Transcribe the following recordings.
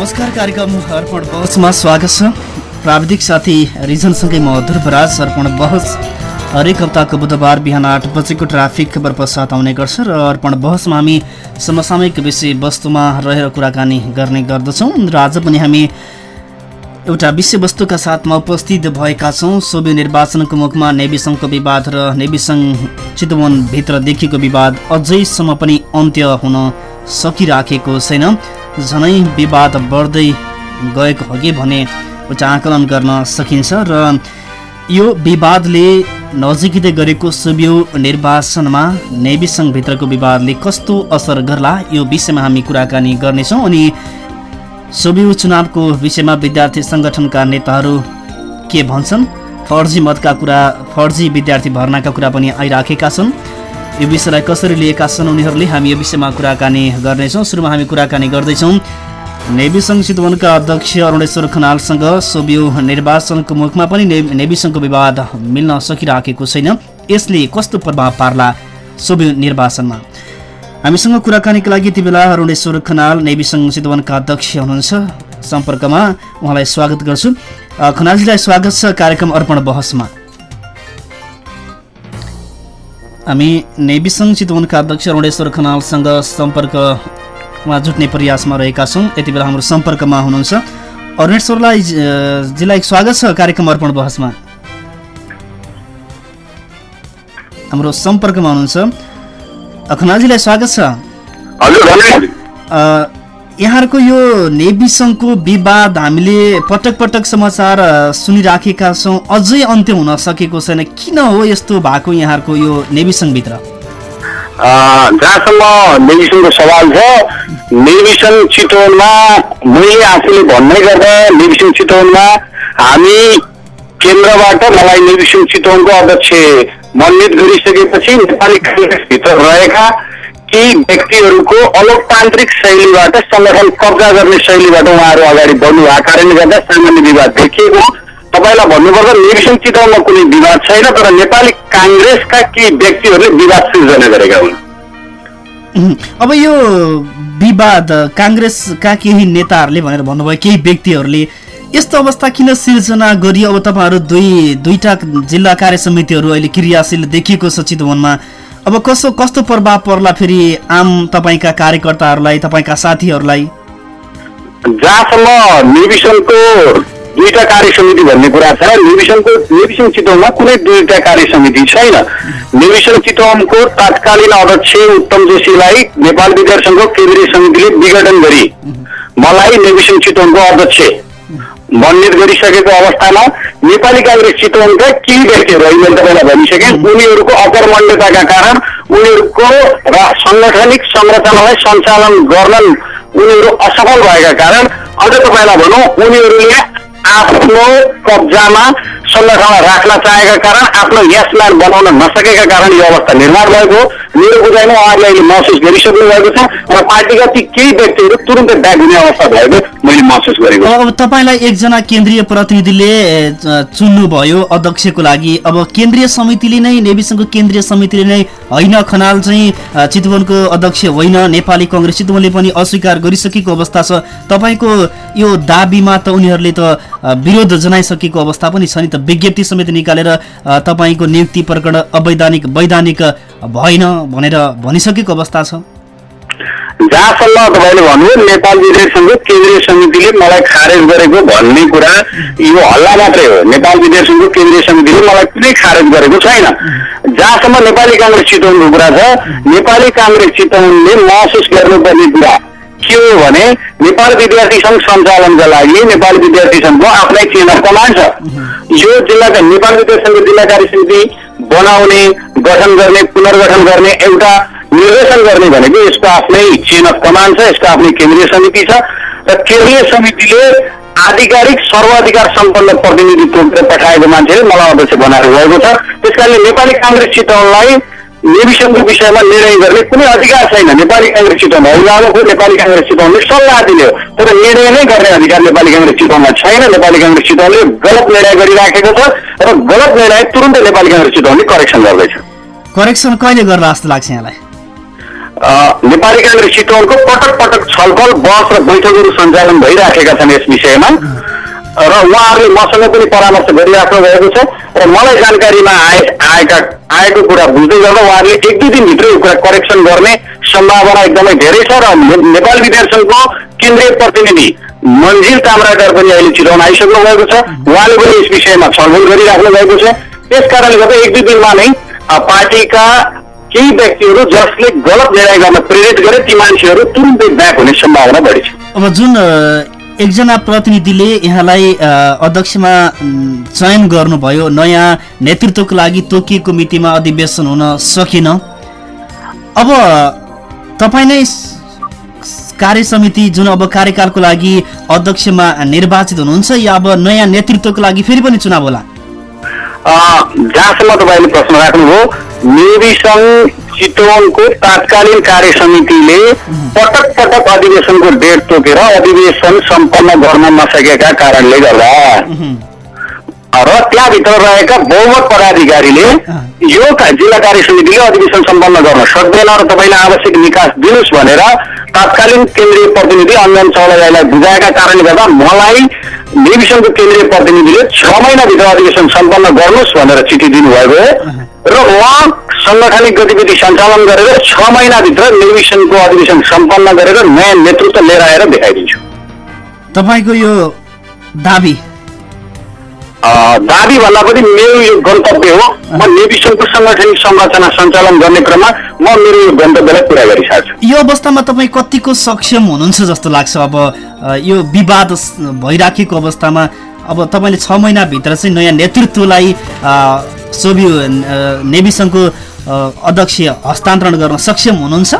नमस्कार कार्यक्रम अर्पण बहसमा स्वागत छ। प्राविधिक साथी रिजनसँगै म ध्रुवराज अर्पण बहस। हरेक हप्ताको बुधबार बिहान आठ बजेको ट्राफिक खबर पश्चात आउने गर्छ र अर्पण बहसमा हामी समसामयिक विषयवस्तुमा रहेर कुराकानी गर्ने गर्दछौँ। र आज पनि हामी एउटा विषयवस्तुका साथमा उपस्थित भएका छौँ। सोभि निर्वाचनको मुखमा नेविसङ्घको विवाद र नेविसङ्घ चितवनभित्र देखिएको विवाद अझैसम्म पनि अन्त्य हुन सकिराखेको छैन। झनै विवाद बढ्दै गएको हो कि भने एउटा आकलन गर्न सकिन्छ र यो विवादले नजिकै गरेको सुब्यू निर्वाचनमा नेविसङ्घभित्रको विवादले कस्तो असर गर्ला यो विषयमा हामी कुराकानी गर्नेछौँ अनि सुब्यू चुनावको विषयमा विद्यार्थी सङ्गठनका नेताहरू के भन्छन्? फर्जी मतका कुरा फर्जी विद्यार्थी भर्नाका कुरा पनि आइराखेका छन्। यो विषयलाई कसरी लिएका छन् उनीहरूले हामी यो विषयमा कुराकानी गर्नेछौँ। सुरुमा हामी कुराकानी गर्दैछौँ। नेवी सङ्घ चितवनका अध्यक्ष अरुणेश्वर खनालसँग सोबियो निर्वाचनको मुखमा पनि नेवी सङ्घको विवाद मिल्न सकिराखेको छैन। यसले कस्तो प्रभाव पार्ला सोबियो निर्वाचनमा? हामीसँग कुराकानीका लागि यति बेला अरुणेश्वर खनाल नेवी सङ्घ चितवनका अध्यक्ष हुनुहुन्छ। सम्पर्कमा उहाँलाई स्वागत गर्छु। खनालजीलाई स्वागत छ। कार्यक्रम अर्पण बहसमा। हामी नेविसङ्घ चितवनका अध्यक्ष अरुणेश्वर खनालसँग सम्पर्कमा जुट्ने प्रयासमा रहेका छौँ। यति बेला हाम्रो सम्पर्कमा हुनुहुन्छ। अरुणेश्वरलाई जीलाई स्वागत छ कार्यक्रम अर्पण बहसमा। हाम्रो सम्पर्कमा हुनुहुन्छ। खनालजीलाई स्वागत छ। यहाँहरूको यो नेवी सङ्घको विवाद हामीले पटक पटक समाचार सुनिराखेका छौँ। अझै अन्त्य हुन सकेको छैन। किन हो यस्तो भएको यहाँहरूको यो नेवी सङ्घभित्र? जहाँसम्म नेवी सङ्घको सवाल छ सङ्घ चितवनमा मैले आफूले भन्ने गर्दा सङ्घ चितवनमा हामी केन्द्रबाट मलाई सङ्घ चितवनको अध्यक्ष मनोनित गरिसकेपछि नेपाली काङ्ग्रेसभित्र रहेका केही व्यक्तिहरूको अलोकतान्त्रिक शैलीबाट सङ्गठन कब्जा गर्ने शैलीबाट उहाँहरू अगाडि बढ्नु भएको कारणले गर्दा सामान्य विवाद देखिएको तपाईँलाई भन्नुपर्दा निर्देशन चिताउनमा कुनै विवाद छैन तर नेपाली काङ्ग्रेसका केही व्यक्तिहरूले विवाद सिर्जना गरेका हुन्। अब यो विवाद काङ्ग्रेसका केही नेताहरूले भनेर भन्नुभयो केही व्यक्तिहरूले यस्तो अवस्था किन सिर्जना गरियो? अब तपाईँहरू दुई दुईटा जिल्ला कार्य समितिहरू अहिले क्रियाशील देखिएको छ चितवनमा। अब कसो कस्तो प्रभाव पर्ला फेरि आम तपाईँका कार्यकर्ताहरूलाई तपाईँका साथीहरूलाई? जहाँसम्म निर्विसनको दुईटा कार्य समिति भन्ने कुरा छ निर्विसनको निर्विसन चितवनमा कुनै दुईटा कार्य समिति छैन। निर्विसन चितवनको तत्कालीन अध्यक्ष उत्तम जोशीलाई नेपाल विद्यार्थी सङ्घको केन्द्रीय समितिले विघटन गरी मलाई निर्विसन चितवनको अध्यक्ष। मनोनित गरिसकेको अवस्थामा नेपाली काङ्ग्रेस चितवनका केही व्यक्तिहरू अहिले मैले तपाईँलाई भनिसकेँ उनीहरूको अकर्मण्यताका कारण उनीहरूको र साङ्गठनिक संरचनालाई सञ्चालन गर्न उनीहरू असफल भएका कारण अझ तपाईँलाई भनौँ उनीहरूले आफ्नो कब्जामा सङ्गठनलाई राख्न चाहेका कारण आफ्नो यसलाई बनाउन नसकेका कारण यो अवस्था निर्माण भएको मेरो बुझाइमा उहाँहरूले अहिले महसुस गरिसक्नु भएको छ र पार्टीका ती केही व्यक्तिहरू तुरन्तै ब्याग हुने अवस्था भएको मैले महसुस गरेको अब तपाईँलाई एकजना केन्द्रीय प्रतिनिधिले चुन्नुभयो अध्यक्षको लागि। अब केन्द्रीय समितिले नै नेविसङ्घको केन्द्रीय समितिले नै होइन खनाल चाहिँ चितवनको अध्यक्ष होइन नेपाली कङ्ग्रेस चितवनले पनि अस्वीकार गरिसकेको अवस्था छ। तपाईँको यो दाबीमा त उनीहरूले त विरोध जनाइसकेको अवस्था पनि छ नि त। विज्ञप्ति समेत निकालेर तपाईँको नियुक्ति प्रकरण अवैधानिक वैधानिक भएन भनेर भनिसकेको अवस्था छ। जहाँसम्म तपाईँले भन्नुभयो नेपाल विद्यार्थी सङ्घ केन्द्रीय समितिले मलाई खारेज गरेको भन्ने कुरा यो हल्ला मात्रै हो। नेपाल विद्यार्थी सङ्घको केन्द्रीय समितिले मलाई कुनै खारेज गरेको छैन। जहाँसम्म नेपाली काङ्ग्रेस चितवनको कुरा छ नेपाली काङ्ग्रेस चितवनले महसुस गर्नुपर्ने कुरा के हो भने नेपाल विद्यार्थी सङ्घ सञ्चालनका लागि नेपाल विद्यार्थी सङ्घको आफ्नै चेन अफ छ। यो जिल्लाका नेपाल विद्यार्थी सङ्घको जिल्ला समिति बनाउने गठन गर्ने पुनर्गठन गर्ने एउटा निर्देशन गर्ने भनेको यसको आफ्नै चेन अफ कमान्ड छ यसको आफ्नै केन्द्रीय समिति छ र केन्द्रीय समितिले आधिकारिक सर्वाधिकार सम्पन्न प्रतिनिधित्व पठाएको मान्छेले मलाई अध्यक्ष बनाएर गएको छ। त्यस कारणले नेपाली काङ्ग्रेस चितवनलाई नेविसनको विषयमा निर्णय गर्ने कुनै अधिकार छैन। नेपाली काङ्ग्रेस चितवन अभिभावक नेपाली काङ्ग्रेस चितवनले सल्लाह दिने हो। तर निर्णय नै गर्ने अधिकार नेपाली काङ्ग्रेस चितवनमा छैन। नेपाली काङ्ग्रेस चितवनले गलत निर्णय गरिराखेको छ र गलत निर्णय तुरन्तै नेपाली काङ्ग्रेस चितवनले करेक्सन गर्दैछ। करेक्सन कहिले गर्ला जस्तो लाग्छ यहाँलाई? नेपाली काङ्ग्रेस चितवनको पटक पटक छलफल बहस र बैठकहरू सञ्चालन भइराखेका छन् यस विषयमा। र उहाँहरूले मसँग पनि परामर्श गरिराख्नु भएको छ र मलाई जानकारीमा आए आएका आएको कुरा बुझ्दै गर्दा उहाँहरूले एक दुई दिनभित्र यो कुरा करेक्सन गर्ने सम्भावना एकदमै धेरै छ र नेपाल विद्यार्थी सङ्घको केन्द्रीय प्रतिनिधि मन्जिल ताम्राकार पनि अहिले चितवन आइसक्नु भएको छ। उहाँले पनि यस विषयमा छलफल गरिराख्नु भएको छ। त्यस कारणले गर्दा एक दुई दिनमा नै पार्टीका केही व्यक्तिहरू जसले गलत निर्णय गर्न प्रेरित गरे ती मान्छेहरू तुरुन्तै ब्याक हुने सम्भावना बढी छ। अब जुन एकजना प्रतिनिधिले यहाँलाई अध्यक्षमा चयन गर्नुभयो नयाँ नेतृत्वको लागि तोकिएको मितिमा अधिवेशन हुन सकेन। अब तपाईँ नै कार्य समिति जुन अब कार्यकालको लागि अध्यक्षमा निर्वाचित हुनुहुन्छ या अब नयाँ नेतृत्वको लागि फेरि पनि चुनाव होला? जहाँसम्म तपाईँले प्रश्न राख्नुभयो नेवी सङ्घ चितवनको तात्कालीन कार्य समितिले पटक पटक अधिवेशनको डेट तोकेर अधिवेशन सम्पन्न गर्न नसकेका कारणले गर्दा र त्यहाँभित्र रहेका बहुमत पदाधिकारीले यो जिल्ला कार्य समितिले अधिवेशन सम्पन्न गर्न सक्दैन र तपाईँले आवश्यक निकास दिनुहोस् भनेर तात्कालीन केन्द्रीय प्रतिनिधि अञ्जन चौधरीलाई बुझाएका कारणले गर्दा मलाई नेविसनको केन्द्रीय प्रतिनिधिले छ महिनाभित्र अधिवेशन सम्पन्न गर्नुहोस् भनेर चिठी दिनुभएको हो। र उहाँ सङ्गठनिक गतिविधि सञ्चालन गरेर छ महिनाभित्र नेविसनको अधिवेशन सम्पन्न गरेर नयाँ नेतृत्व लिएर आएर देखाइदिन्छु। तपाईँको यो दाबी? दाबी भन्दा पनि मेरो यो गन्तव्य हो। म नेविसनको सङ्गठनिक संरचना सञ्चालन गर्ने क्रममा म मेरो यो गन्तव्यलाई पुरा गरिसार्छु यो अवस्थामा तपाईँ कतिको सक्षम हुनुहुन्छ जस्तो लाग्छ? अब यो विवाद भइराखेको अवस्थामा अब तपाईँले छ महिनाभित्र चाहिँ नयाँ नेतृत्वलाई सोभि अ, नेभी सङ्घको अध्यक्ष हस्तान्तरण गर्न सक्षम हुनुहुन्छ?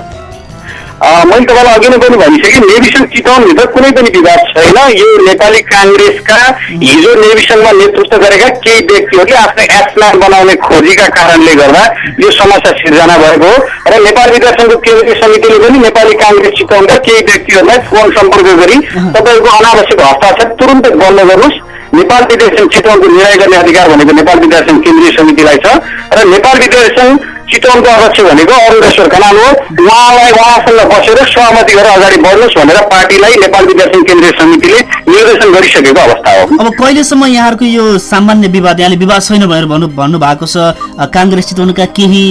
मैले तपाईँलाई अघि नै पनि भनिसकेँ नेविसन चितवनभित्र कुनै पनि विवाद छैन। यो नेपाली काङ्ग्रेसका हिजो नेविसनमा नेतृत्व गरेका केही व्यक्तिहरूले आफ्नो एप्लान बनाउने खोजीका कारणले गर्दा यो समस्या सिर्जना भएको हो। र नेपाल विद्यार्थीको केन्द्रीय समितिले पनि नेपाली काङ्ग्रेस चितवनका केही व्यक्तिहरूलाई फोन सम्पर्क गरी तपाईँको अनावश्यक हस्ताक्षर तुरुन्तै बन्द गर्नुहोस्। नेपाल विद्यार्थी चितवनको निर्णय गर्ने अधिकार भनेको नेपाल विद्यार्थी केन्द्रीय समितिलाई छ। र नेपाल विद्यार्थी चितवनको अध्यक्ष भनेको अरुणेश्वर खनाल हो। उहाँलाई उहाँसँग बसेर सहमति गरेर अगाडि बढ्नुहोस् भनेर पार्टीलाई नेपाल विद्यार्थी केन्द्रीय समितिले निर्देशन गरिसकेको अवस्था हो। अब कहिलेसम्म यहाँहरूको यो सामान्य विवाद यहाँले विवाद छैन भनेर भन्नु भन्नुभएको छ काङ्ग्रेस चितवनका केही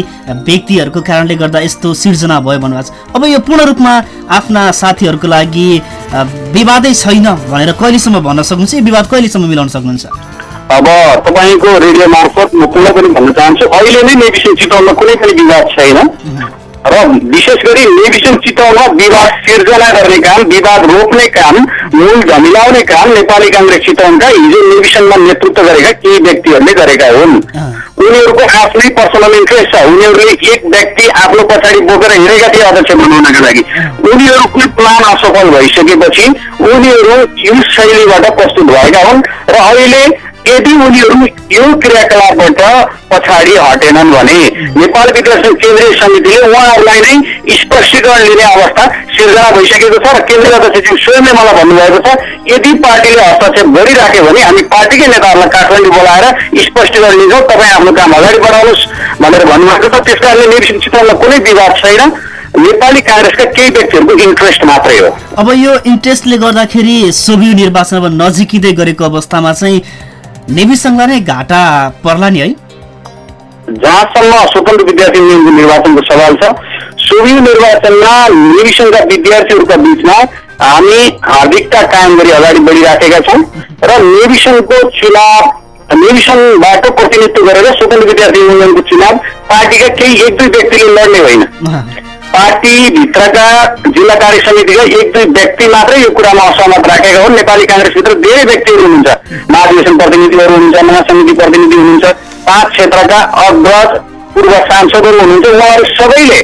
व्यक्तिहरूको कारणले गर्दा यस्तो सिर्जना भयो भन्नुभएको छ। अब यो पूर्ण रूपमा आफ्ना साथीहरूको लागि विवादै छैन भनेर कहिलेसम्म भन्न सक्नुहुन्छ? यो विवाद कहिलेसम्म मिलाउन सक्नुहुन्छ? अब तपाईँको रेडियो मार्फत म पुनः पनि भन्न चाहन्छु। अहिले नै नेविसन चितवनमा कुनै पनि विवाद छैन। र विशेष गरी नेविसन चितवनमा विवाद सिर्जना गर्ने काम विवाद रोक्ने काम मूल झमिलाउने काम नेपाली काङ्ग्रेस चितवनका हिजो नेविसनमा नेतृत्व गरेका केही व्यक्तिहरूले गरेका हुन्। उनीहरूको आफ्नै पर्सनल इन्ट्रेस्ट छ। उनीहरूले एक व्यक्ति आफ्नो पछाडि बोकेर हिँडेका थिए अध्यक्ष बनाउनका लागि। उनीहरूको प्लान असफल भइसकेपछि उनीहरू यो शैलीबाट प्रस्तुत भएका हुन्। र अहिले यदि उनीहरू यो क्रियाकलापबाट पछाडि हटेनन् भने नेपाल विद्यार्थी केन्द्रीय समितिले उहाँहरूलाई नै स्पष्टीकरण लिने अवस्था सिर्जना भइसकेको छ र केन्द्रीय अध्यक्षज्यू स्वयंले मलाई भन्नुभएको छ यदि पार्टीले हस्तक्षेप गरिराख्यो भने हामी पार्टीकै नेताहरूलाई काठमाडौँ बोलाएर स्पष्टीकरण लिन्छौँ। तपाईँ आफ्नो काम अगाडि बढाउनुहोस् भनेर भन्नुभएको छ। त्यस कारणले चितवनमा कुनै विवाद छैन। नेपाली काङ्ग्रेसका केही व्यक्तिहरूको इन्ट्रेस्ट मात्रै हो। अब यो इन्ट्रेस्टले गर्दाखेरि सोभियो निर्वाचन अब नजिकिँदै गरेको अवस्थामा चाहिँ नेविसङ्घलाई नै घाटा पर्ला नि है। जहाँसम्म स्वतन्त्र विद्यार्थी नियमको निर्वाचनको सवाल छ सोभि निर्वाचनमा निविसनका विद्यार्थीहरूका बिचमा हामी हार्दिकता कायम गरी अगाडि बढिराखेका छौँ र नेविसनको चुनाव नेविसनबाट प्रतिनिधित्व गरेर स्वतन्त्र विद्यार्थी युनियनको चुनाव पार्टीका केही एक दुई व्यक्तिले लड्ने होइन। पार्टीभित्रका जिल्ला कार्य समितिका एक दुई व्यक्ति मात्रै यो कुरामा असहमत राखेका हुन्। नेपाली काङ्ग्रेसभित्र धेरै व्यक्तिहरू हुनुहुन्छ। महाधिवेशन प्रतिनिधिहरू हुनुहुन्छ महासमिति प्रतिनिधि हुनुहुन्छ पाँच क्षेत्रका अग्रज पूर्व सांसदहरू हुनुहुन्छ। उहाँहरू सबैले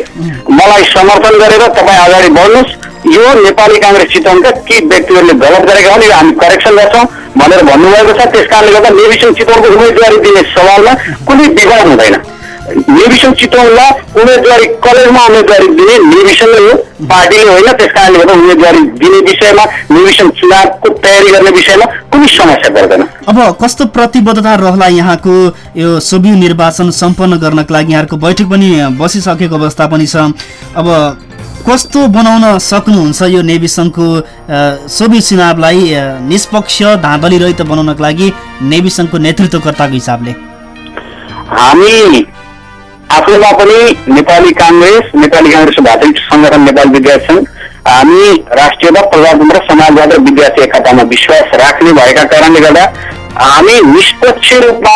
मलाई समर्थन गरेर तपाईँ अगाडि बढ्नुहोस्। यो नेपाली काङ्ग्रेस चितवनका केही व्यक्तिहरूले गलत गरेका हुन्। यो हामी करेक्सन गर्छौँ भनेर भन्नुभएको छ। त्यस कारणले गर्दा नेविसन चितवनको उम्मेदवारी दिने सवालमा कुनै विवाद हुँदैन। नेविसन चितवनलाई उम्मेदवारी कलेजमा उम्मेदवारी दिने नेविसनले हो पार्टीले होइन त्यस कारणले गर्दा उम्मेदवारी दिने विषयमा नेविसन चुनावको तयारी गर्ने विषयमा कुनै समस्या पर्दैन अब कस्तो प्रतिबद्धता रहला यहाँको यो सोभियो निर्वाचन सम्पन्न गर्नको लागि? यहाँहरूको बैठक पनि बसिसकेको अवस्था पनि छ। अब कस्तो बनाउन सक्नुहुन्छ यो नेभी सङ्घको अ, सोभि चुनावलाई निष्पक्ष धाँधली रहित बनाउनको लागि नेभी सङ्घको नेतृत्वकर्ताको हिसाबले? हामी आफूमा पनि नेपाली काङ्ग्रेस नेपाली काङ्ग्रेस भातृ सङ्गठन नेपाल विद्यार्थी सङ्घ हामी राष्ट्रियता प्रजातन्त्र समाजवाद र विद्यार्थी एकतामा विश्वास राख्ने भएका कारणले गर्दा हामी निष्पक्ष रूपमा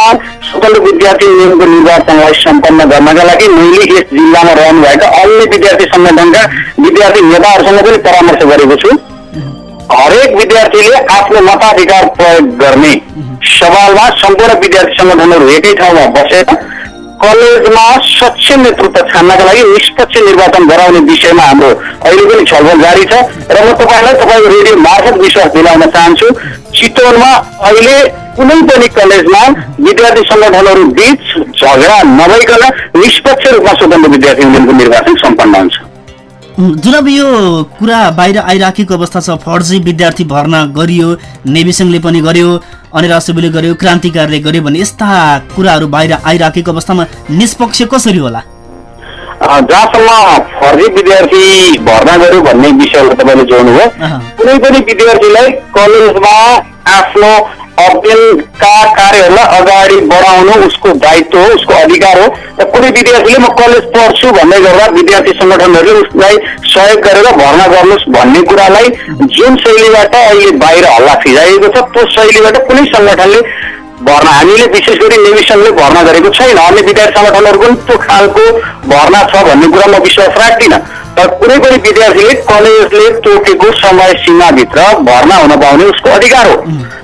स्वतन्त्र विद्यार्थी नियमको निर्वाचनलाई सम्पन्न गर्नका लागि मैले यस जिल्लामा रहनुभएका अन्य विद्यार्थी सङ्गठनका विद्यार्थी नेताहरूसँग पनि परामर्श गरेको छु। हरेक विद्यार्थीले आफ्नो मताधिकार प्रयोग गर्ने सवालमा सम्पूर्ण विद्यार्थी सङ्गठनहरू एकै ठाउँमा बसेर कलेजमा स्वच्छ नेतृत्व छान्नका लागि निष्पक्ष निर्वाचन गराउने विषयमा हाम्रो अहिले पनि छलफल जारी छ र म तपाईँलाई तपाईँको रेडियो मार्फत विश्वास दिलाउन चाहन्छु। चितवनमा अहिले कुनै पनि कलेजमा विद्यार्थी सङ्गठनहरू बीच झगडा नभइकन निष्पक्ष रूपमा स्वतन्त्र विद्यार्थी युनियनको निर्वाचन सम्पन्न हुन्छ। उम्, जुन अब यो कुरा बाहिर आइराखेको अवस्था छ। फर्जी विद्यार्थी भर्ना गरियो नेभी सङ्घले पनि गर्यो। अनिरा सुबुले गर्यो क्रान्तिकारीले गर्यो भने यस्ता कुराहरू बाहिर आइराखेको अवस्थामा निष्पक्ष कसरी होला जहाँसम्म फर्जी विद्यार्थी भर्ना गर्यो भन्ने विषयमा तपाईँले जोड्नुभयो। कुनै पनि विद्यार्थीलाई कलेजमा आफ्नो अध्ययनका कार्यहरूलाई अगाडि बढाउनु उसको दायित्व हो उसको अधिकार हो। र कुनै विद्यार्थीले म कलेज पढ्छु भन्दै गर्दा विद्यार्थी सङ्गठनहरूले उसलाई सहयोग गरेर भर्ना गर्नुहोस् भन्ने कुरालाई जुन शैलीबाट अहिले बाहिर हल्ला फिजाइएको छ त्यो शैलीबाट कुनै सङ्गठनले भर्ना हामीले विशेष गरी नेविसनले भर्ना गरेको छैन। अन्य विद्यार्थी सङ्गठनहरू पनि त्यो खालको भर्ना छ भन्ने कुरा म विश्वास राख्दिनँ। कुनै पनि विद्यार्थीले कलेजले तोकेको समय सीमाभित्र भर्ना हुन पाउने उसको अधिकार हो।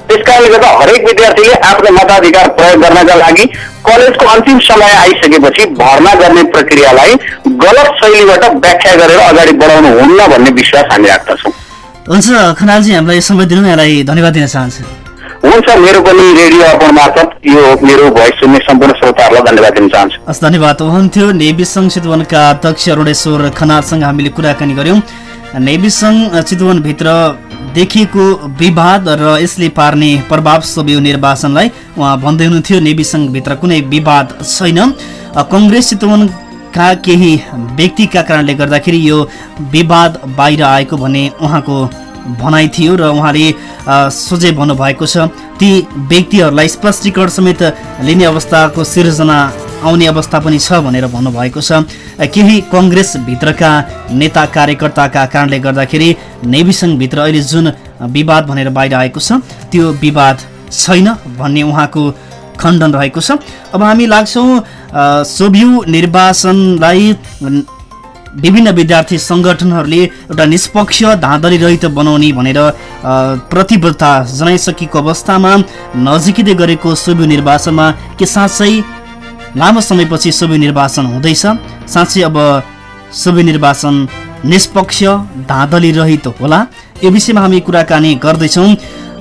त्यस कारणले गर्दा हरेक विद्यार्थीले आफ्नो मताधिकार प्रयोग गर्नका लागि कलेजको अन्तिम समय आइसकेपछि भर्ना गर्ने प्रक्रियालाई गलत शैलीबाट व्याख्या गरेर अगाडि बढाउनु हुन्न भन्ने विश्वास हामी राख्दछौँ। हुन्छ खनालजी हामीलाई समय दिनु यहाँलाई धन्यवाद दिन चाहन्छु। हुन्छ मेरो पनि रेडियो अर्पण मार्फत यो मेरो भोइस सुन्ने सम्पूर्ण श्रोताहरूलाई धन्यवाद दिन चाहन्छु। हस् धन्यवाद। हुनुहुन्थ्यो नेभी सङ्घ चितवनका अध्यक्ष अरुणेश्वर खनालसँग हामीले कुराकानी गऱ्यौँ। नेभी सङ्घ चितवनभित्र देखिएको विवाद र यसले पार्ने प्रभाव सोभियो निर्वाचनलाई। उहाँ भन्दै हुनुहुन्थ्यो नेभी सङ्घभित्र कुनै विवाद छैन। कङ्ग्रेस चितवनका केही व्यक्तिका कारणले गर्दाखेरि यो विवाद बाहिर आएको भन्ने उहाँको भनाइ थियो र उहाँले सोझै भन्नुभएको छ ती व्यक्तिहरूलाई स्पष्टीकरण समेत लिने अवस्थाको सिर्जना आउने अवस्था पनि छ भनेर भन्नुभएको छ। केही कङ्ग्रेसभित्रका नेता कार्यकर्ताका कारणले गर्दाखेरि नेभी सङ्घभित्र अहिले जुन विवाद भनेर बाहिर आएको छ त्यो विवाद छैन भन्ने उहाँको खण्डन रहेको छ। अब हामी लाग्छौँ सोभियु निर्वाचनलाई विभिन्न विद्यार्थी सङ्गठनहरूले एउटा निष्पक्ष धाँधली रहित बनाउने भनेर प्रतिबद्धता जनाइसकेको अवस्थामा नजिकै गरेको सोभि निर्वाचनमा के साँच्चै लामो समयपछि सोभि निर्वाचन हुँदैछ? साँच्चै अब सोभि निर्वाचन निष्पक्ष धाँधली रहित होला। यो विषयमा हामी कुराकानी गर्दैछौँ।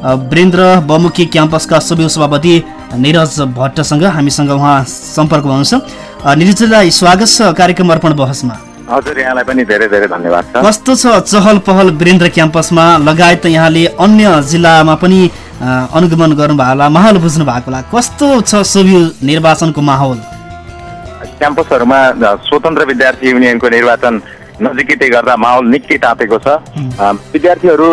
वीरेन्द्र बहुमुखी क्याम्पसका सोभि सभापति निरज भट्टसँग हामीसँग उहाँ सम्पर्कमा हुनुहुन्छ। निरजलाई स्वागत छ कार्यक्रम अर्पण बहसमा। हजुर यहाँलाई पनि धेरै धेरै धन्यवाद छ। कस्तो छ चहल पहल वीरेन्द्र क्याम्पसमा? लगायत यहाँले अन्य जिल्लामा पनि अनुगमन गर्नुभएको होला माहौल बुझ्नु भएको होला। कस्तो छ सोभि निर्वाचनको माहौल? क्याम्पसहरूमा स्वतन्त्र विद्यार्थी युनियनको निर्वाचन नजिकै गर्दा माहौल निकै तातेको छ। विद्यार्थीहरू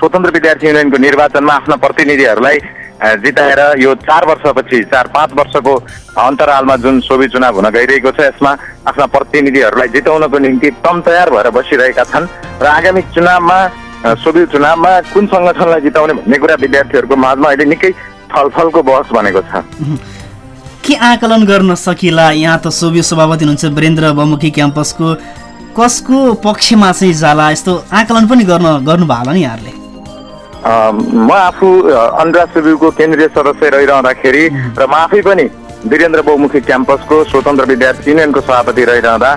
स्वतन्त्र विद्यार्थी युनियनको निर्वाचनमा आफ्ना प्रतिनिधिहरूलाई जिताएर यो चार वर्षपछि चार पाँच वर्षको अन्तरालमा जुन सोभि चुनाव हुन गइरहेको छ यसमा आफ्ना प्रतिनिधिहरूलाई जिताउनको निम्ति तम तयार भएर बसिरहेका छन्। र आगामी चुनावमा सोभि चुनावमा कुन सङ्गठनलाई जिताउने भन्ने कुरा विद्यार्थीहरूको माझमा अहिले निकै छलफलको बहस बनेको छ। के आकलन गर्न सकिला? यहाँ त सोभि सभापति हुनुहुन्छ वीरेन्द्र बहुमुखी क्याम्पसको। कसको पक्षमा चाहिँ जाला? यस्तो आकलन पनि गर्न गर्नुभयो होला नि यहाँहरूले। म आफू अ, अनुराग सुब्युको केन्द्रीय सदस्य रहिरहँदाखेरि र म आफै पनि वीरेन्द्र बहुमुखी क्याम्पसको स्वतन्त्र विद्यार्थी युनियनको सभापति रहिरहँदा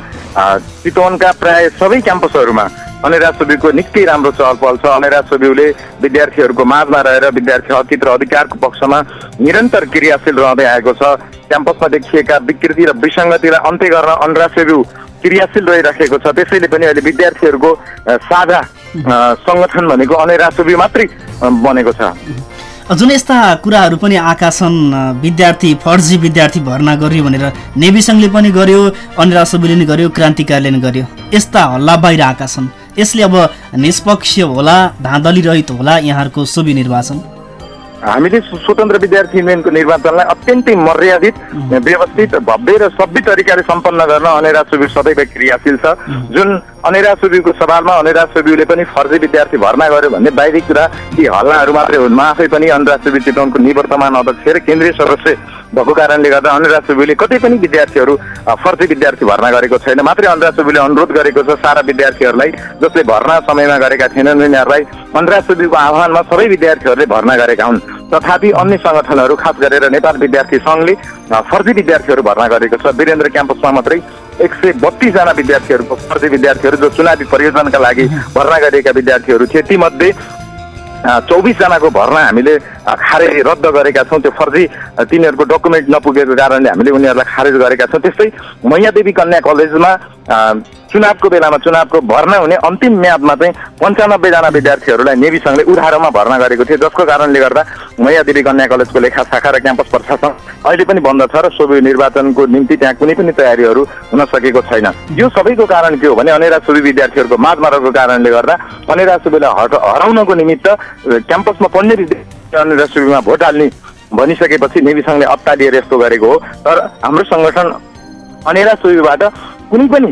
चितवनका प्राय सबै क्याम्पसहरूमा अनिराज सुब्युको निकै राम्रो चहल पहल छ। अनिराज सुब्युले विद्यार्थीहरूको माझमा रहेर विद्यार्थी हकित र अधिकारको पक्षमा निरन्तर क्रियाशील रहँदै आएको छ। क्याम्पसमा देखिएका विकृति र विसङ्गतिलाई अन्त्य गर्न अनुराग सुब्यु क्रियाशील रहिराखेको छ। त्यसैले पनि अहिले विद्यार्थीहरूको साझा सङ्गठन भनेको अनिराज सुब्यु मात्रै बनेको छ। जुन यस्ता कुराहरू पनि आएका छन् विद्यार्थी फर्जी विद्यार्थी भर्ना गरियो भनेर नेभी सङ्घले पनि गर्यो अनिरा सुबुले पनि गर्यो क्रान्तिकारीले पनि गर्यो। यस्ता हल्ला बाहिर आएका छन्। यसले अब निष्पक्ष होला धाँधली रहित होला यहाँहरूको सुवि निर्वाचन। हामीले स्व- स्वतन्त्र विद्यार्थी युनियनको निर्वाचनलाई अत्यन्तै मर्यादित व्यवस्थित भव्य र सभ्य तरिकाले सम्पन्न गर्न अनेरा सुबिर सदैव क्रियाशील छ। जुन अनेरा सुबिरको सवालमा अनेरा सुबिरले पनि फर्जी विद्यार्थी भर्ना गर्यो भन्ने बाहिरी कुरा ती हल्लाहरू मात्रै हुन्। आफै पनि अनिरा सुबिर चितवनको निवर्तमान अध्यक्ष र केन्द्रीय सदस्य भएको कारणले गर्दा अनिरा सुबुले कतै पनि विद्यार्थीहरू फर्जी विद्यार्थी भर्ना गरेको छैन। मात्रै अनिरा सुबुले अनुरोध गरेको छ सारा विद्यार्थीहरूलाई जसले भर्ना समयमा गरेका थिएनन् उनीहरूलाई अनिरा सुबुको आह्वानमा सबै विद्यार्थीहरूले भर्ना गरेका हुन्। तथापि अन्य सङ्गठनहरू खास गरेर नेपाल विद्यार्थी सङ्घले फर्जी विद्यार्थीहरू भर्ना गरेको छ। वीरेन्द्र क्याम्पसमा मात्रै एक सय बत्तिसजना विद्यार्थीहरूको फर्जी विद्यार्थीहरू जो चुनावी परियोजनाका लागि भर्ना गरिएका विद्यार्थीहरू थिए। तीमध्ये चौबिसजनाको भर्ना हामीले खारेज रद्द गरेका छौँ। त्यो फर्जी तिनीहरूको डकुमेन्ट नपुगेको कारणले हामीले उनीहरूलाई खारेज गरेका छौँ। त्यस्तै मैयादेवी कन्या कलेजमा चुनावको बेलामा चुनावको भर्ना हुने अन्तिम म्यादमा चाहिँ पन्चानब्बेजना विद्यार्थीहरूलाई नेभी सङ्घले उधारोमा भर्ना गरेको थियो जसको कारणले गर्दा मैयादेवी कन्या कलेजको लेखा शाखा र क्याम्पस प्रशासन अहिले पनि बन्द छ र सोभि निर्वाचनको निम्ति त्यहाँ कुनै पनि तयारीहरू हुन सकेको छैन। यो सबैको कारण के हो भने अनेरा सुबी विद्यार्थीहरूको माझमा रहेको कारणले गर्दा अनेरा सुबीलाई हट हराउनको निमित्त क्याम्पसमा पढ्ने विद्यार्थी अनेरा सुबीमा भोट हाल्ने भनिसकेपछि नेभी सङ्घले अत्तालिएर यस्तो गरेको हो। तर हाम्रो सङ्गठन अनेरा सुबीबाट कुनै पनि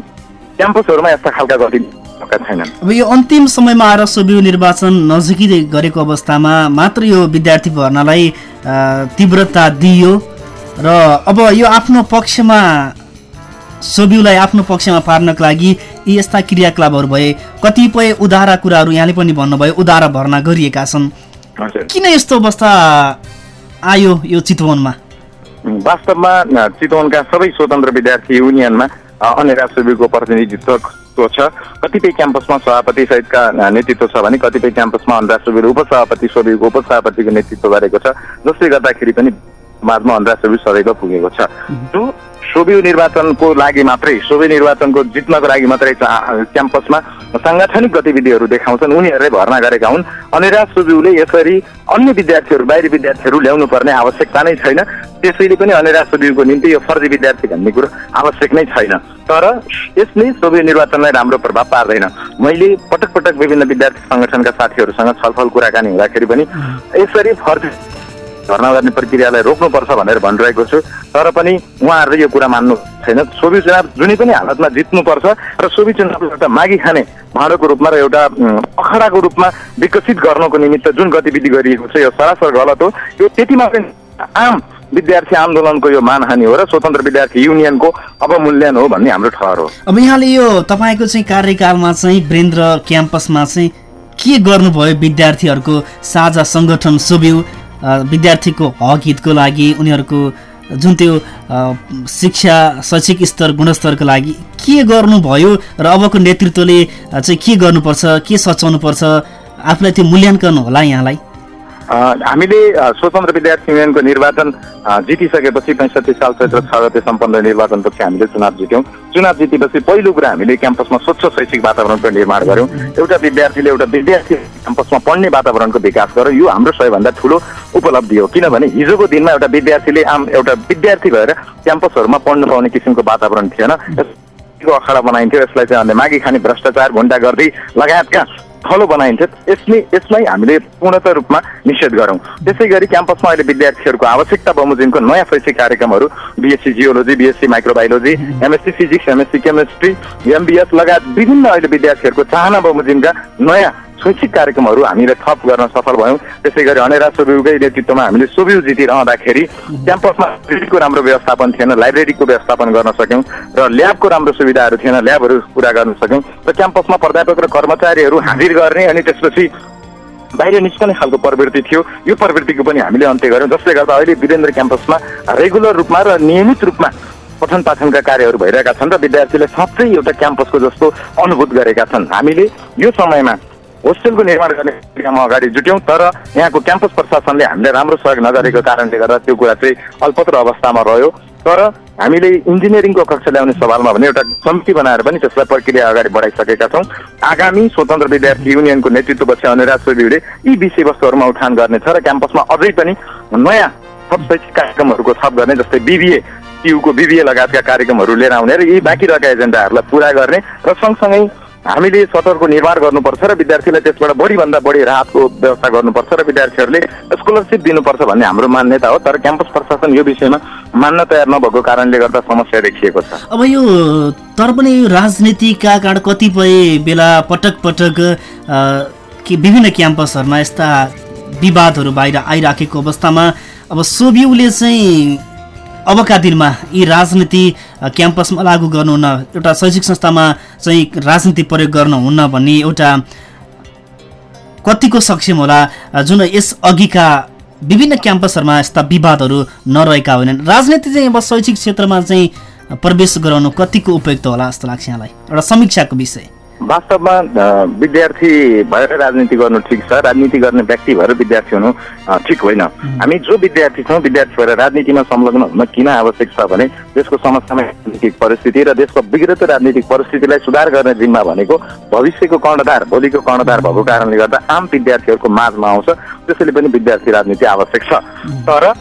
क्याम्पसहरूमा यस्ता खालका गरिदिएका छैनन्। अब यो अन्तिम समयमा आएर सोबिउ निर्वाचन नजिकै गरेको अवस्थामा मात्र यो विद्यार्थी भर्नालाई तीव्रता दिइयो र अब यो आफ्नो पक्षमा सोबिउलाई आफ्नो पक्षमा पार्नको लागि यी यस्ता क्रियाकलापहरू भए कतिपय उदारा कुराहरू यहाँले पनि भन्नुभयो उदारा भर्ना गरिएका छन्। किन यस्तो अवस्था आयो यो चितवनमा? वास्तवमा चितवनका सबै स्वतन्त्र विद्यार्थी युनियनमा अ, अनेरा सुबीको प्रतिनिधित्व छ? कतिपय क्याम्पसमा सभापति सहितका नेतृत्व छ भने कतिपय क्याम्पसमा सुबीर उपसभापति सोबीको उपसभापतिको नेतृत्व गरेको छ। जसले गर्दाखेरि पनि अनरा सुबी सदैव पुगेको छ। जो सोबी निर्वाचनको लागि मात्रै सोबी निर्वाचनको जित्नको लागि मात्रै क्याम्पसमा साङ्गठनिक गतिविधिहरू देखाउँछन्। उनीहरूले भर्ना गरेका हुन्। अनिराज सुब्युले यसरी अन्य विद्यार्थीहरू बाहिरी विद्यार्थीहरू ल्याउनु पर्ने आवश्यकता नै छैन। त्यसैले पनि अनिराज सुब्युको निम्ति यो फर्जी विद्यार्थी भन्ने कुरो आवश्यक नै छैन। तर यसले सोभि निर्वाचनलाई राम्रो प्रभाव पार्दैन। मैले पटक पटक विभिन्न विद्यार्थी सङ्गठनका साथीहरूसँग छलफल कुराकानी हुँदाखेरि पनि यसरी फर्जी भर्ना गर्ने प्रक्रियालाई रोक्नुपर्छ भनेर भनिरहेको छु। तर पनि उहाँहरूले यो कुरा मान्नु छैन। सोभि चुनाव जुनै पनि हालतमा जित्नुपर्छ र सोभि चुनावलाई एउटा मागी खाने भाँडोको रूपमा र एउटा अखडाको रूपमा विकसित गर्नको निमित्त जुन गतिविधि गरिएको छ यो सरासर गलत हो। यो त्यति मात्रै आम विद्यार्थी आन्दोलनको यो मानहानि हो र स्वतन्त्र विद्यार्थी युनियनको अवमूल्यन हो भन्ने हाम्रो ठहर हो। अब यहाँले यो तपाईँको चाहिँ कार्यकालमा चाहिँ वीरेन्द्र क्याम्पसमा चाहिँ के गर्नुभयो विद्यार्थीहरूको साझा सङ्गठन सोब्यू विद्यार्थीको हक हितको लागि उनीहरूको जुन त्यो शिक्षा शैक्षिक स्तर गुणस्तरको लागि के गर्नुभयो र अबको नेतृत्वले चाहिँ के गर्नुपर्छ के सचाउनुपर्छ आफूलाई त्यो मूल्याङ्कन होला यहाँलाई? हामीले स्वतन्त्र विद्यार्थी युनियनको निर्वाचन जितिसकेपछि पैँसठी साल चैत्र छ गते सम्पन्न निर्वाचनपछि हामीले चुनाव जित्यौँ। चुनाव जितेपछि पहिलो कुरा हामीले क्याम्पसमा स्वच्छ शैक्षिक वातावरणको निर्माण गऱ्यौँ। एउटा विद्यार्थीले एउटा विद्यार्थी क्याम्पसमा पढ्ने वातावरणको विकास गर्यो यो हाम्रो सबैभन्दा ठुलो उपलब्धि हो। किनभने हिजोको दिनमा एउटा विद्यार्थीले आम एउटा विद्यार्थी भएर क्याम्पसहरूमा पढ्न पाउने किसिमको वातावरण थिएन। अखडा बनाइन्थ्यो। यसलाई चाहिँ अन्य मागी खाने भ्रष्टाचार गुन्डागर्दी लगायतका थलो बनाइन्थ्यो यसले यसलाई हामीले पूर्णत रूपमा निषेध गरौँ। त्यसै गरी क्याम्पसमा अहिले विद्यार्थीहरूको आवश्यकता बमोजिमको नयाँ शैक्षिक कार्यक्रमहरू BSc geology BSc microbiology MSc physics MSc chemistry MBS लगायत विभिन्न अहिले विद्यार्थीहरूको चाहना बमोजिमका नयाँ शैक्षिक कार्यक्रमहरू हामीले थप गर्न सफल भयौँ। त्यसै गरी अनेरा सोब्युकै नेतृत्वमा हामीले सोब्यु जितिरहँदाखेरि क्याम्पसमा लाइब्रेरीको राम्रो व्यवस्थापन थिएन लाइब्रेरीको व्यवस्थापन गर्न सक्यौँ र ल्याबको राम्रो सुविधाहरू थिएन ल्याबहरू पुरा गर्न सक्यौँ र क्याम्पसमा प्राध्यापक र कर्मचारीहरू हाजिर गर्ने अनि त्यसपछि बाहिर निस्कने खालको प्रवृत्ति थियो। यो प्रवृत्तिको पनि हामीले अन्त्य गऱ्यौँ जसले गर्दा अहिले वीरेन्द्र क्याम्पसमा रेगुलर रूपमा र नियमित रूपमा पठन पाठनका कार्यहरू भइरहेका छन् र विद्यार्थीले साँच्चै एउटा क्याम्पसको जस्तो अनुभूत गरेका छन्। हामीले यो समयमा होस्टेलको निर्माण गर्ने प्रक्रियामा अगाडि जुट्यौँ तर यहाँको क्याम्पस प्रशासनले हामीले राम्रो सहयोग नगरेको कारणले गर्दा त्यो कुरा चाहिँ अल्पत्र अवस्थामा रह्यो। तर हामीले इन्जिनियरिङको कक्षा ल्याउने सवालमा भने एउटा समिति बनाएर पनि त्यसलाई प्रक्रिया अगाडि बढाइसकेका छौँ। आगामी स्वतन्त्र विद्यार्थी युनियनको नेतृत्व बसे अनुराज चौधरीले यी विषयवस्तुहरूमा उठान गर्नेछ र क्याम्पसमा अझै पनि नयाँ थप शैक्षिक कार्यक्रमहरूको थप गर्ने जस्तै बिबिए टियुको बिबिए लगायतका कार्यक्रमहरू लिएर आउने र यी बाँकी रहेका एजेन्डाहरूलाई पुरा गर्ने र सँगसँगै हामीले सदरको निर्माण गर्नुपर्छ र विद्यार्थीलाई त्यसबाट बढीभन्दा बढी राहतको व्यवस्था गर्नुपर्छ र विद्यार्थीहरूले स्कलरसिप दिनुपर्छ भन्ने हाम्रो मान्यता हो तर क्याम्पस प्रशासन यो विषयमा मान्न तयार नभएको कारणले गर्दा समस्या देखिएको छ। अब यो तर पनि राजनीतिका कारण कतिपय बेला पटक पटक विभिन्न क्याम्पसहरूमा यस्ता विवादहरू बाहिर आइराखेको अवस्थामा अब सोभियुले चाहिँ अबका दिनमा यी राजनीति क्याम्पसमा लागू गर्नुहुन्न एउटा शैक्षिक संस्थामा चाहिँ राजनीति प्रयोग गर्नुहुन्न भन्ने एउटा कतिको सक्षम होला। जुन यस अघिका विभिन्न क्याम्पसहरूमा यस्ता विवादहरू नरहेका होइनन्। राजनीति चाहिँ अब शैक्षिक क्षेत्रमा चाहिँ प्रवेश गराउनु कतिको उपयुक्त होला जस्तो लाग्छ यहाँलाई। एउटा समीक्षाको विषय। वास्तवमा विद्यार्थी भएर राजनीति गर्नु ठिक छ राजनीति गर्ने व्यक्ति भएर विद्यार्थी हुनु ठिक होइन। हामी जो विद्यार्थी छौँ विद्यार्थी भएर राजनीतिमा संलग्न हुन किन आवश्यक छ भने देशको समस्यामा राजनीतिक परिस्थिति र देशको विगत राजनीतिक परिस्थितिलाई सुधार गर्ने जिम्मा भनेको भविष्यको कर्णधार भोलिको कर्णधार भएको कारणले गर्दा आम विद्यार्थीहरूको माझमा आउँछ त्यसैले पनि विद्यार्थी राजनीति आवश्यक छ। तर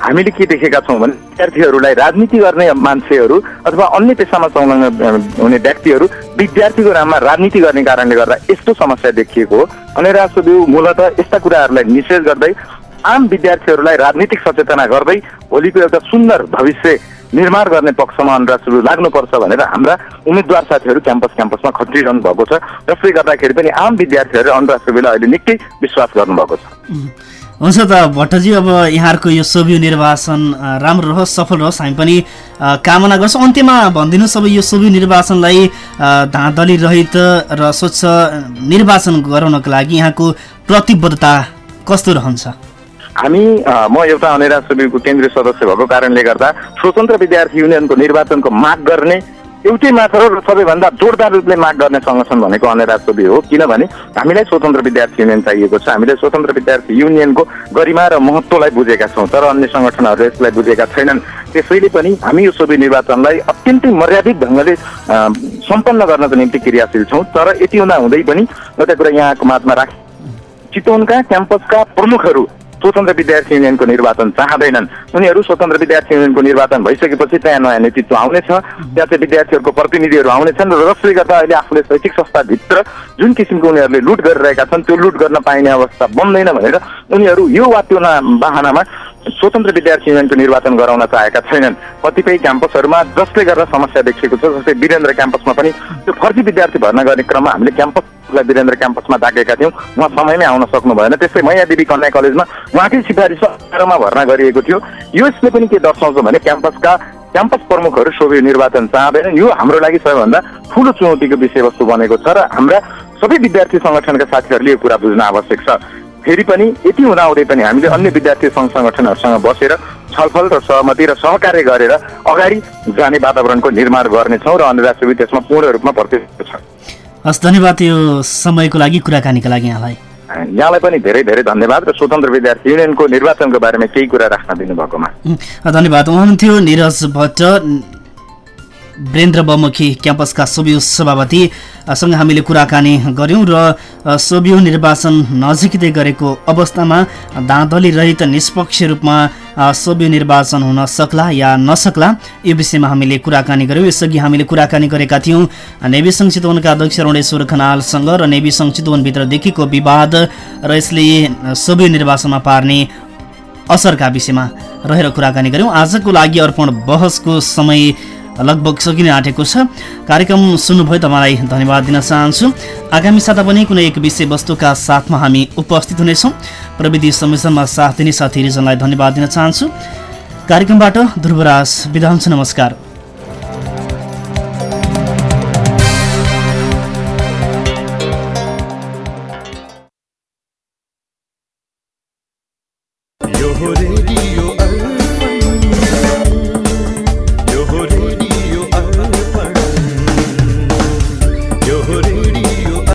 हामीले के देखेका छौँ भने विद्यार्थीहरूलाई राजनीति गर्ने मान्छेहरू अथवा अन्य पेसामा संलग्न हुने व्यक्तिहरू विद्यार्थीको नाममा राजनीति गर्ने कारणले गर्दा यस्तो समस्या देखिएको हो। अनि राष्ट्रबिउ मूलत यस्ता कुराहरूलाई निषेध गर्दै आम विद्यार्थीहरूलाई राजनीतिक सचेतना गर्दै भोलिको एउटा सुन्दर भविष्य निर्माण गर्ने पक्षमा अनुराष्ट्रबिउ लाग्नुपर्छ भनेर हाम्रा उम्मेद्वार साथीहरू क्याम्पस क्याम्पसमा खटिरहनु भएको छ। जसले गर्दाखेरि पनि आम विद्यार्थीहरू अनुराष्ट्रबिउलाई अहिले निकै विश्वास गर्नुभएको छ। हुन्छ त भट्टजी अब यहाँहरूको यो सोभियो निर्वाचन राम्रो रहोस् सफल रहोस्। हामी पनि कामना गर्छौँ। अन्त्यमा भनिदिनुहोस् अब यो सोभियो निर्वाचनलाई धाँधली रहित र स्वच्छ निर्वाचन गराउनको लागि यहाँको प्रतिबद्धता कस्तो रहन्छ? हामी म एउटा अनेरा समितिको केन्द्रीय सदस्य भएको कारणले गर्दा स्वतन्त्र विद्यार्थी युनियनको निर्वाचनको माग गर्ने एउटै मात्र र सबैभन्दा जोरदार रूपले माग गर्ने सङ्गठन भनेको अनेरा सभि हो। किनभने हामीलाई स्वतन्त्र विद्यार्थी युनियन चाहिएको छ। हामीले स्वतन्त्र विद्यार्थी युनियनको गरिमा र महत्त्वलाई बुझेका छौँ तर अन्य सङ्गठनहरूले यसलाई बुझेका छैनन्। त्यसैले पनि हामी यो सबै निर्वाचनलाई अत्यन्तै मर्यादित ढङ्गले सम्पन्न गर्नको निम्ति क्रियाशील छौँ। तर यति हुँदा हुँदै पनि एउटा कुरा यहाँको माझमा राख चितवनका क्याम्पसका प्रमुखहरू स्वतन्त्र विद्यार्थी युनियनको निर्वाचन चाहँदैनन्। उनीहरू स्वतन्त्र विद्यार्थी युनियनको निर्वाचन भइसकेपछि त्यहाँ नयाँ नेतृत्व आउनेछ। त्यहाँ चाहिँ विद्यार्थीहरूको प्रतिनिधिहरू आउनेछन् र जसले गर्दा अहिले आफूले शैक्षिक संस्थाभित्र जुन किसिमको उनीहरूले लुट गरिरहेका छन् त्यो लुट गर्न पाइने अवस्था बन्दैन भनेर उनीहरू यो वा त्यो बाहनामा स्वतन्त्र विद्यार्थी युनियनको निर्वाचन गराउन चाहेका छैनन्। कतिपय क्याम्पसहरूमा जसले गर्दा समस्या देखिएको छ जस्तै वीरेन्द्र क्याम्पसमा पनि त्यो फर्जी विद्यार्थी भर्ना गर्ने क्रममा हामीले क्याम्पसलाई वीरेन्द्र क्याम्पसमा डाकेका थियौँ। उहाँ समयमै आउन सक्नु भएन। त्यस्तै मैयादेवी कन्या कलेजमा उहाँकै सिफारिस अठारमा भर्ना गरिएको थियो। यसले पनि के दर्शाउँछ भने क्याम्पसका क्याम्पस प्रमुखहरू सोभि निर्वाचन चाहँदैनन्। यो हाम्रो लागि सबैभन्दा ठुलो चुनौतीको विषयवस्तु बनेको छ र हाम्रा सबै विद्यार्थी सङ्गठनका साथीहरूले यो कुरा बुझ्न आवश्यक छ। फेरि पनि यति हुँदाहुँदै पनि हामीले अन्य विद्यार्थी सङ्घ सङ्गठनहरूसँग बसेर छलफल र सहमति र सहकार्य गरेर अगाडि जाने वातावरणको निर्माण गर्नेछौँ र अनुराग सुबी त्यसमा पूर्ण रूपमा प्रतिष्ठित छ। हस् धन्यवाद यो समयको लागि कुराकानीको लागि यहाँलाई। यहाँलाई पनि धेरै धेरै धन्यवाद र स्वतन्त्र विद्यार्थी युनियनको निर्वाचनको बारेमा केही कुरा राख्न दिनुभएकोमा। धन्यवाद। हुनुहुन्थ्यो निरज भट्ट। वीरेन्द्र बहुमुखी क्याम्पसका सोभियो सभापति अ, सँग हामीले कुराकानी गऱ्यौँ र सोभियो निर्वाचन नजिकै गरेको अवस्थामा दाँधली रहित निष्पक्ष रूपमा सोभियो निर्वाचन हुन सक्ला या नसक्ला यो विषयमा हामीले कुराकानी गऱ्यौँ। यसअघि हामीले कुराकानी गरेका थियौँ नेवी सङ्घ अध्यक्ष रणेश्वर खनालसँग र नेवी सङ्घ चितवनभित्र देखिएको विवाद र यसले सोभियो निर्वाचनमा पार्ने असरका विषयमा रहेर कुराकानी गऱ्यौँ। आजको लागि अर्पण बहसको समय लगभग सकिन आँटेको छ। कार्यक्रम सुन्नुभयो तपाईँलाई। धन्यवाद दिन चाहन्छु। आगामी साता पनि कुनै एक विषयवस्तुका साथमा हामी उपस्थित हुनेछौँ। प्रविधि संमिश्रणमा साथ दिने साथी रिजनलाई धन्यवाद दिन चाहन्छु। कार्यक्रमबाट ध्रुवराज विधा हुन्छ। नमस्कार।